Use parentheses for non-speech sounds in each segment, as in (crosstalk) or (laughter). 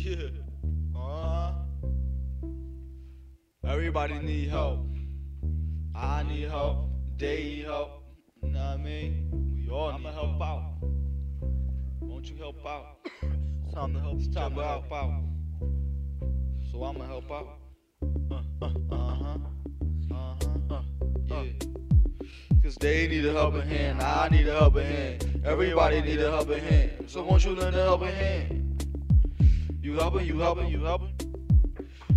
(laughs) Yeah. Uh-huh. Everybody need help. I need help. They need help. You know what I mean? We all I'ma help out. Won't you help out? It's time to help. It's time to help out. So I'ma help out. Uh, uh, uh-huh. Uh-huh. Uh, yeah. Cause they need a helping hand, I need a helping hand. Everybody need a helping hand. So won't you lend a helping hand? You helping, you helping, you helping?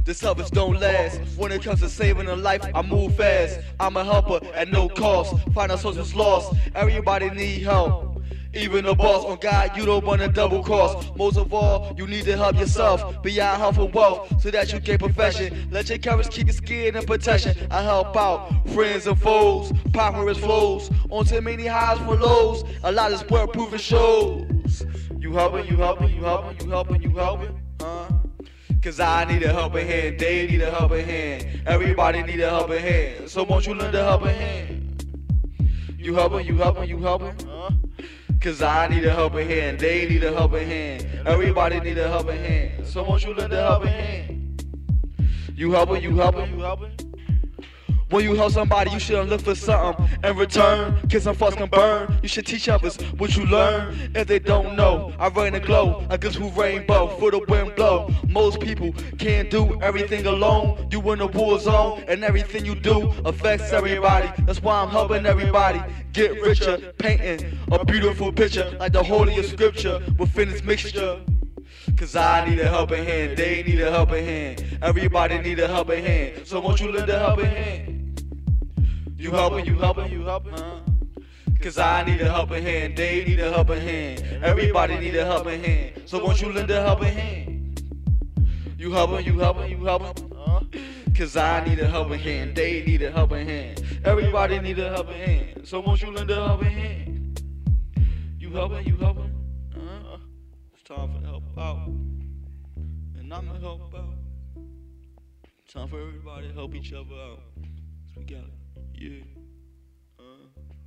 The selfish don't last. When it comes to saving a life, I move fast. I'm a helper at no cost. Find our sources lost. Everybody need help. Even the boss on God, you don't want to double cross. Most of all, you need to help yourself beyond health and wealth so that you gain profession. Let your courage keep your skin in protection. I help out friends and foes, populous flows. On too many highs for lows, a lot is worth proving shows. You helping, you helping, you helping, you helping, you helping, Cause I need a helping hand, they need a helping hand, everybody need a helping hand. So won't you lend a helping hand? You helping, you helping, you helping? Cause I need a helping hand, they need a helping hand, everybody need a helping hand. So won't you lend a helping hand? You helping, you helping, you helping? When you help somebody, you shouldn't look for something in return. Cause some fucks can burn. You should teach others what you learn. If they don't know, I rain a glow. I guess who rainbow for the wind blow. Most people can't do everything alone. You in a war zone, and everything you do affects everybody. That's why I'm helping everybody get richer, painting a beautiful picture like the holiest scripture within its mixture. Cause I need a helping hand, they need a helping hand, everybody need a helping hand. So won't you lend a helping hand? Helping, you helping, you helping? Cause I need a helping hand, they need a helping hand, everybody need a helping hand. So won't you lend a helping hand? You helping, you helping, you helping, huh? Cause I need a helping hand, they need a helping hand, everybody need a helping hand. So won't you lend a helping hand? You helping, you helping, huh? It's time for help out, and I'ma help out. Time for everybody to help each other out. Yeah. Uh.